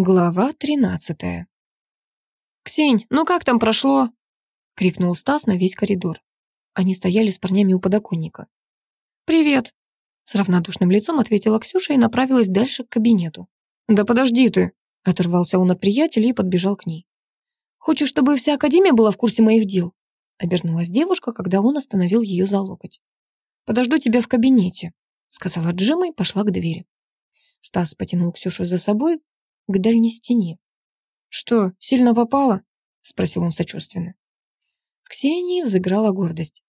Глава тринадцатая. «Ксень, ну как там прошло?» — крикнул Стас на весь коридор. Они стояли с парнями у подоконника. «Привет!» — с равнодушным лицом ответила Ксюша и направилась дальше к кабинету. «Да подожди ты!» — оторвался он от приятеля и подбежал к ней. «Хочешь, чтобы вся Академия была в курсе моих дел?» — обернулась девушка, когда он остановил ее за локоть. «Подожду тебя в кабинете», — сказала Джема и пошла к двери. Стас потянул Ксюшу за собой, к дальней стене. «Что, сильно попало?» — спросил он сочувственно. В Ксении взыграла гордость.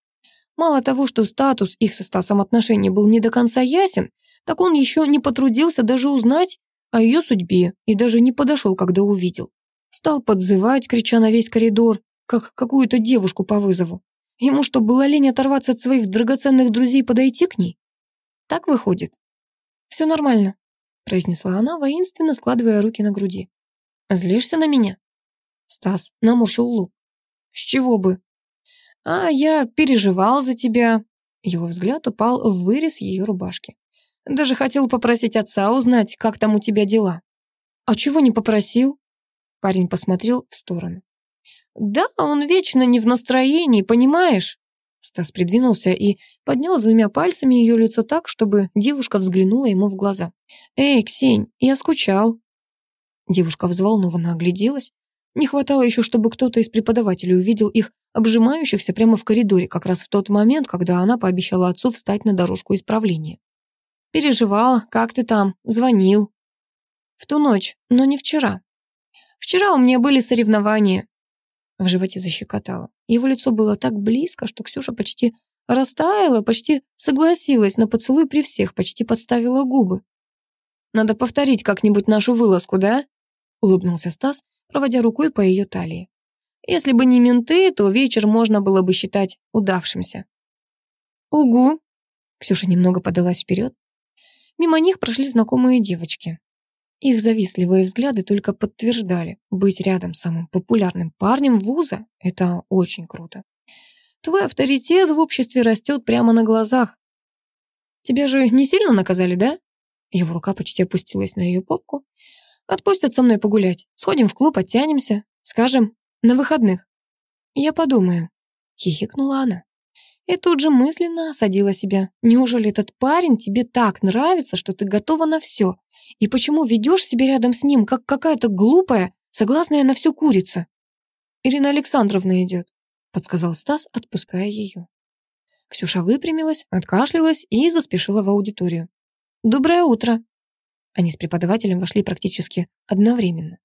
Мало того, что статус их со Стасом отношений был не до конца ясен, так он еще не потрудился даже узнать о ее судьбе и даже не подошел, когда увидел. Стал подзывать, крича на весь коридор, как какую-то девушку по вызову. Ему что, было лень оторваться от своих драгоценных друзей и подойти к ней? Так выходит? Все нормально произнесла она, воинственно складывая руки на груди. «Злишься на меня?» Стас наморщил лоб. «С чего бы?» «А я переживал за тебя». Его взгляд упал в вырез ее рубашки. «Даже хотел попросить отца узнать, как там у тебя дела». «А чего не попросил?» Парень посмотрел в сторону. «Да, он вечно не в настроении, понимаешь?» Стас придвинулся и поднял двумя пальцами ее лицо так, чтобы девушка взглянула ему в глаза. «Эй, Ксень, я скучал». Девушка взволнованно огляделась. Не хватало еще, чтобы кто-то из преподавателей увидел их обжимающихся прямо в коридоре, как раз в тот момент, когда она пообещала отцу встать на дорожку исправления. «Переживал, как ты там? Звонил». «В ту ночь, но не вчера. Вчера у меня были соревнования». В животе защекотало. Его лицо было так близко, что Ксюша почти растаяла, почти согласилась на поцелуй при всех, почти подставила губы. «Надо повторить как-нибудь нашу вылазку, да?» — улыбнулся Стас, проводя рукой по ее талии. «Если бы не менты, то вечер можно было бы считать удавшимся». «Угу!» — Ксюша немного подалась вперед. Мимо них прошли знакомые девочки. Их завистливые взгляды только подтверждали, быть рядом с самым популярным парнем вуза — это очень круто. Твой авторитет в обществе растет прямо на глазах. Тебя же не сильно наказали, да? Его рука почти опустилась на ее попку. Отпустят со мной погулять. Сходим в клуб, оттянемся. Скажем, на выходных. Я подумаю. Хихикнула она. И тут же мысленно осадила себя. Неужели этот парень тебе так нравится, что ты готова на все? И почему ведешь себя рядом с ним, как какая-то глупая, согласная на всю курица? Ирина Александровна идет, подсказал Стас, отпуская ее. Ксюша выпрямилась, откашлялась и заспешила в аудиторию. «Доброе утро!» Они с преподавателем вошли практически одновременно.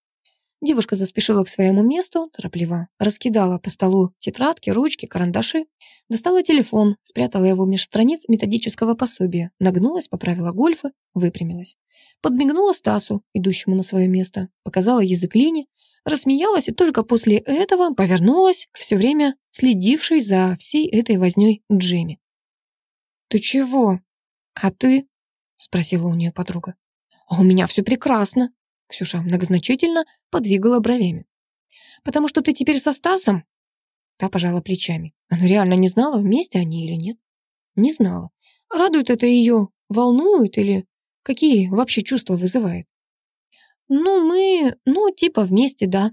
Девушка заспешила к своему месту, торопливо раскидала по столу тетрадки, ручки, карандаши, достала телефон, спрятала его меж страниц методического пособия, нагнулась, поправила гольфы, выпрямилась. Подмигнула Стасу, идущему на свое место, показала язык Лине, рассмеялась и только после этого повернулась все время следившей за всей этой вознёй Джемми. «Ты чего? А ты?» — спросила у нее подруга. «А у меня все прекрасно», Ксюша многозначительно подвигала бровями. «Потому что ты теперь со Стасом?» Та пожала плечами. Она реально не знала, вместе они или нет. Не знала. Радует это ее, волнует или какие вообще чувства вызывает? «Ну, мы... ну, типа вместе, да».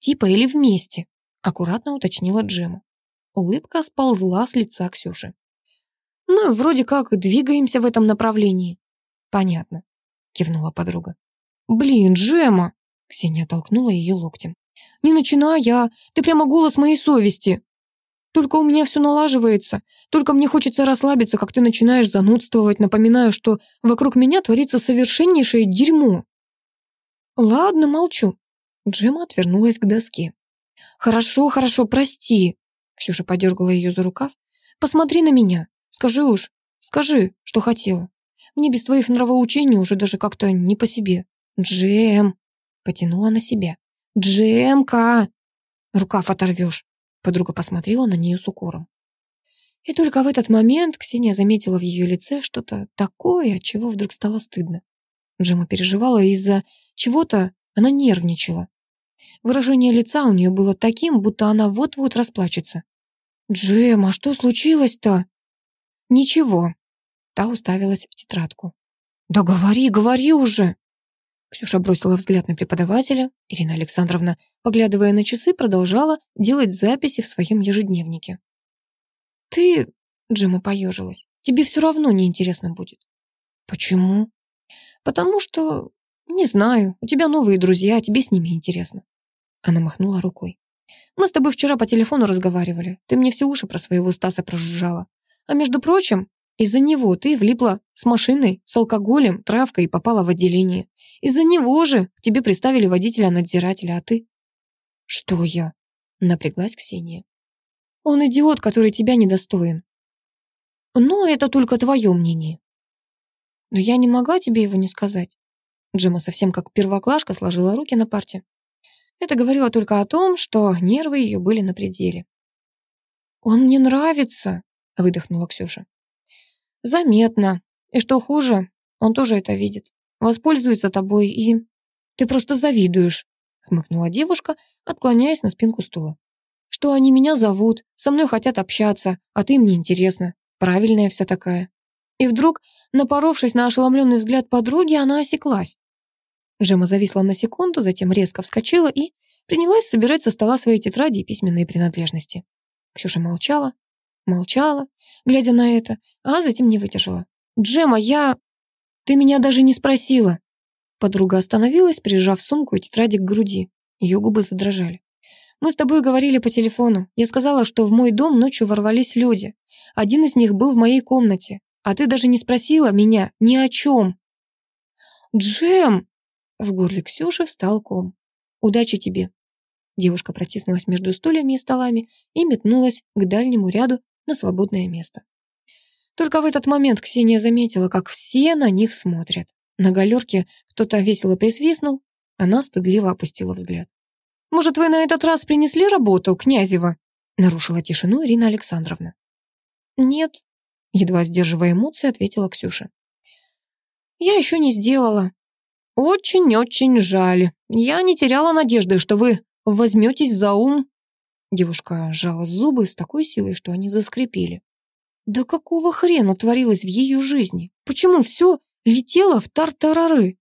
«Типа или вместе?» аккуратно уточнила Джема. Улыбка сползла с лица Ксюши. «Мы вроде как двигаемся в этом направлении». «Понятно», кивнула подруга. «Блин, Джема!» Ксения толкнула ее локтем. «Не начинай я! Ты прямо голос моей совести!» «Только у меня все налаживается. Только мне хочется расслабиться, как ты начинаешь занудствовать, напоминаю, что вокруг меня творится совершеннейшее дерьмо». «Ладно, молчу». Джема отвернулась к доске. «Хорошо, хорошо, прости». Ксюша подергала ее за рукав. «Посмотри на меня. Скажи уж, скажи, что хотела. Мне без твоих нравоучений уже даже как-то не по себе. «Джем!» — потянула на себя. «Джемка!» «Рукав оторвешь!» Подруга посмотрела на нее с укором. И только в этот момент Ксения заметила в ее лице что-то такое, от чего вдруг стало стыдно. Джема переживала из-за чего-то, она нервничала. Выражение лица у нее было таким, будто она вот-вот расплачется. «Джем, а что случилось-то?» «Ничего». Та уставилась в тетрадку. «Да говори, говори уже!» Ксюша бросила взгляд на преподавателя. Ирина Александровна, поглядывая на часы, продолжала делать записи в своем ежедневнике. «Ты...» — Джима поежилась. «Тебе все равно неинтересно будет». «Почему?» «Потому что... Не знаю. У тебя новые друзья, тебе с ними интересно». Она махнула рукой. «Мы с тобой вчера по телефону разговаривали. Ты мне все уши про своего Стаса прожужжала. А между прочим, из-за него ты влипла с машиной, с алкоголем, травкой и попала в отделение. Из-за него же тебе приставили водителя-надзирателя, а ты... Что я? Напряглась Ксения. Он идиот, который тебя недостоин. Но это только твое мнение. Но я не могла тебе его не сказать. Джема совсем как первоклашка сложила руки на парте. Это говорило только о том, что нервы ее были на пределе. «Он мне нравится», — выдохнула Ксюша. Заметно. И что хуже, он тоже это видит. Воспользуется тобой и... Ты просто завидуешь, хмыкнула девушка, отклоняясь на спинку стула. Что они меня зовут, со мной хотят общаться, а ты мне интересна. Правильная вся такая. И вдруг, напоровшись на ошеломленный взгляд подруги, она осеклась. Жема зависла на секунду, затем резко вскочила и принялась собирать со стола свои тетради и письменные принадлежности. Ксюша молчала, Молчала, глядя на это, а затем не выдержала. «Джема, я... Ты меня даже не спросила!» Подруга остановилась, прижав сумку и тетради к груди. Ее губы задрожали. «Мы с тобой говорили по телефону. Я сказала, что в мой дом ночью ворвались люди. Один из них был в моей комнате. А ты даже не спросила меня ни о чем». «Джем!» В горле Ксюши встал ком. «Удачи тебе!» Девушка протиснулась между стульями и столами и метнулась к дальнему ряду на свободное место. Только в этот момент Ксения заметила, как все на них смотрят. На галерке кто-то весело присвистнул, она стыдливо опустила взгляд. «Может, вы на этот раз принесли работу, Князева?» нарушила тишину Ирина Александровна. «Нет», едва сдерживая эмоции, ответила Ксюша. «Я еще не сделала». «Очень-очень жаль. Я не теряла надежды, что вы возьметесь за ум Девушка сжала зубы с такой силой, что они заскрипели. Да какого хрена творилось в ее жизни? Почему все летело в тартарары?